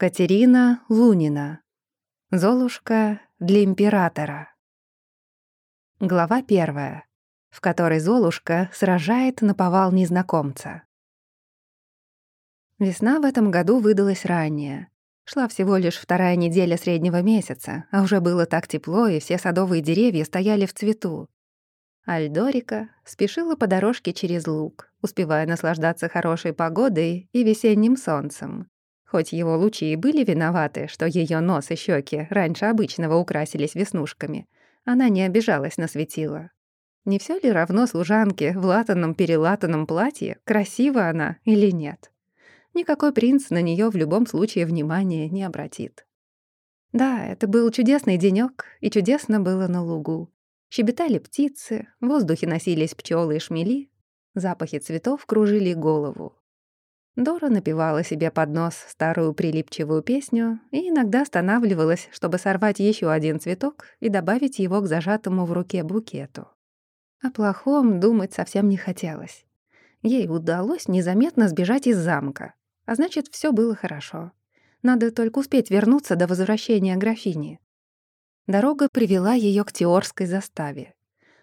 Катерина Лунина. Золушка для императора. Глава первая, в которой Золушка сражает наповал незнакомца. Весна в этом году выдалась ранняя. Шла всего лишь вторая неделя среднего месяца, а уже было так тепло, и все садовые деревья стояли в цвету. Альдорика спешила по дорожке через луг, успевая наслаждаться хорошей погодой и весенним солнцем. Хоть его лучи и были виноваты, что ее нос и щеки раньше обычного украсились веснушками, она не обижалась на светило. Не все ли равно служанке в латаном-перелатанном платье, красива она или нет? Никакой принц на нее в любом случае внимания не обратит. Да, это был чудесный денёк, и чудесно было на лугу. Щебетали птицы, в воздухе носились пчелы и шмели, запахи цветов кружили голову. Дора напевала себе под нос старую прилипчивую песню и иногда останавливалась, чтобы сорвать еще один цветок и добавить его к зажатому в руке букету. О плохом думать совсем не хотелось. Ей удалось незаметно сбежать из замка, а значит, все было хорошо. Надо только успеть вернуться до возвращения графини. Дорога привела ее к Теорской заставе.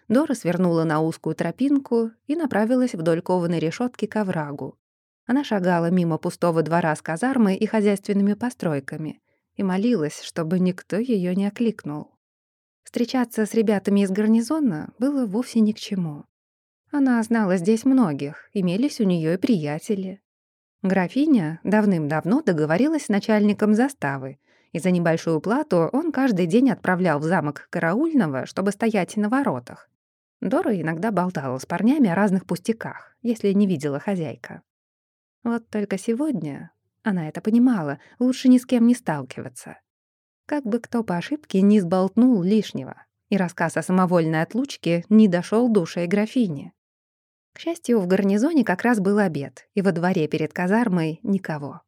Дора свернула на узкую тропинку и направилась вдоль кованой решетки к оврагу, она шагала мимо пустого двора с казармой и хозяйственными постройками и молилась, чтобы никто ее не окликнул. Встречаться с ребятами из гарнизона было вовсе ни к чему. Она знала здесь многих, имелись у нее и приятели. Графиня давным-давно договорилась с начальником заставы, и за небольшую плату он каждый день отправлял в замок караульного, чтобы стоять на воротах. Дора иногда болтала с парнями о разных пустяках, если не видела хозяйка. Вот только сегодня, она это понимала, лучше ни с кем не сталкиваться. Как бы кто по ошибке не сболтнул лишнего, и рассказ о самовольной отлучке не дошел до ушей графини. К счастью, в гарнизоне как раз был обед, и во дворе перед казармой никого.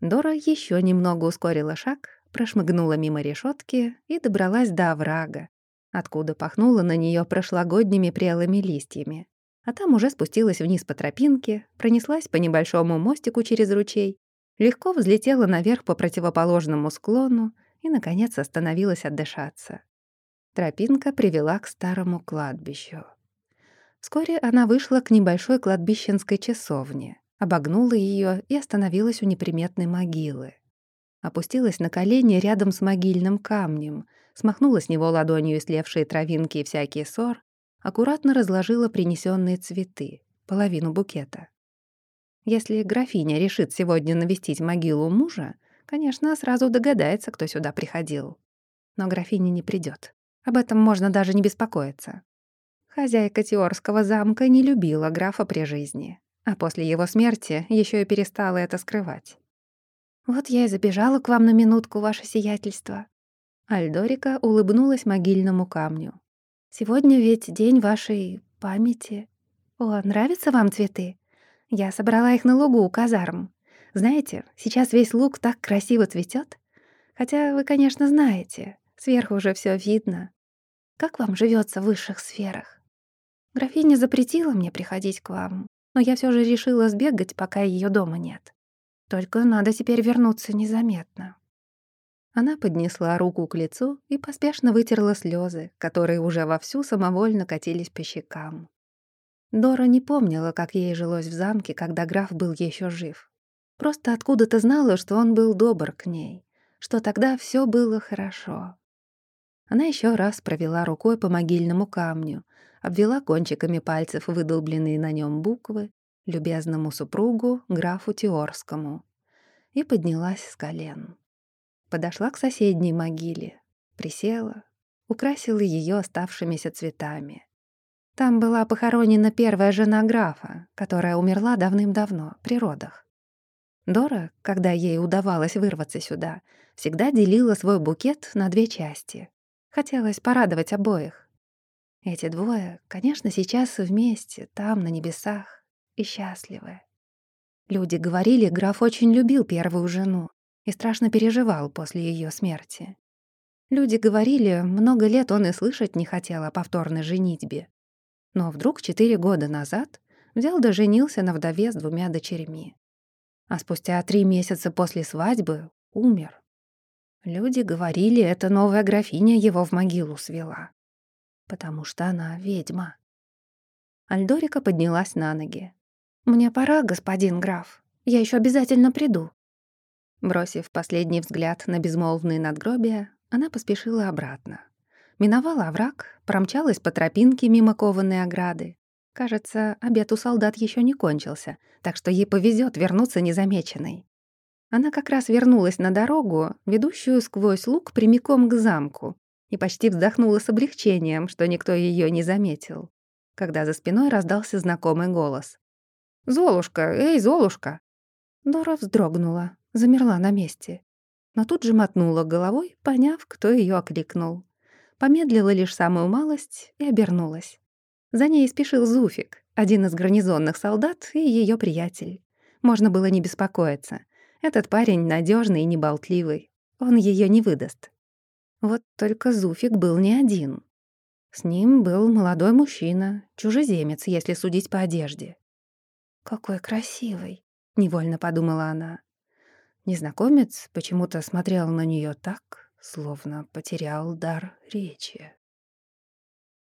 Дора еще немного ускорила шаг, прошмыгнула мимо решетки и добралась до оврага, откуда пахнуло на нее прошлогодними прелыми листьями а там уже спустилась вниз по тропинке, пронеслась по небольшому мостику через ручей, легко взлетела наверх по противоположному склону и, наконец, остановилась отдышаться. Тропинка привела к старому кладбищу. Вскоре она вышла к небольшой кладбищенской часовне, обогнула ее и остановилась у неприметной могилы. Опустилась на колени рядом с могильным камнем, смахнула с него ладонью слевшие травинки и всякий ссор аккуратно разложила принесенные цветы, половину букета. Если графиня решит сегодня навестить могилу мужа, конечно, сразу догадается, кто сюда приходил. Но графиня не придет. Об этом можно даже не беспокоиться. Хозяйка Теорского замка не любила графа при жизни, а после его смерти еще и перестала это скрывать. «Вот я и забежала к вам на минутку, ваше сиятельство». Альдорика улыбнулась могильному камню. Сегодня ведь день вашей памяти. О, нравятся вам цветы? Я собрала их на лугу у казарм. Знаете, сейчас весь луг так красиво цветет. Хотя вы, конечно, знаете, сверху уже все видно. Как вам живется в высших сферах? Графиня запретила мне приходить к вам, но я все же решила сбегать, пока ее дома нет. Только надо теперь вернуться незаметно. Она поднесла руку к лицу и поспешно вытерла слезы, которые уже вовсю самовольно катились по щекам. Дора не помнила, как ей жилось в замке, когда граф был еще жив. Просто откуда-то знала, что он был добр к ней, что тогда все было хорошо. Она еще раз провела рукой по могильному камню, обвела кончиками пальцев выдолбленные на нем буквы любезному супругу, графу Теорскому, и поднялась с колен. Подошла к соседней могиле, присела, украсила ее оставшимися цветами. Там была похоронена первая жена графа, которая умерла давным-давно, при родах. Дора, когда ей удавалось вырваться сюда, всегда делила свой букет на две части. Хотелось порадовать обоих. Эти двое, конечно, сейчас вместе, там, на небесах, и счастливы. Люди говорили, граф очень любил первую жену, и страшно переживал после ее смерти. Люди говорили, много лет он и слышать не хотел о повторной женитьбе. Но вдруг четыре года назад взял да женился на вдове с двумя дочерьми. А спустя три месяца после свадьбы умер. Люди говорили, это новая графиня его в могилу свела. Потому что она ведьма. Альдорика поднялась на ноги. «Мне пора, господин граф. Я еще обязательно приду». Бросив последний взгляд на безмолвные надгробия, она поспешила обратно. Миновала овраг, промчалась по тропинке мимо кованой ограды. Кажется, обед у солдат еще не кончился, так что ей повезет вернуться незамеченной. Она как раз вернулась на дорогу, ведущую сквозь луг прямиком к замку, и почти вздохнула с облегчением, что никто ее не заметил, когда за спиной раздался знакомый голос. «Золушка! Эй, Золушка!» Дора вздрогнула, замерла на месте, но тут же мотнула головой, поняв, кто ее окликнул. Помедлила лишь самую малость и обернулась. За ней спешил Зуфик, один из гарнизонных солдат и ее приятель. Можно было не беспокоиться. Этот парень надежный и неболтливый. Он ее не выдаст. Вот только Зуфик был не один. С ним был молодой мужчина, чужеземец, если судить по одежде. «Какой красивый!» — невольно подумала она. Незнакомец почему-то смотрел на нее так, словно потерял дар речи.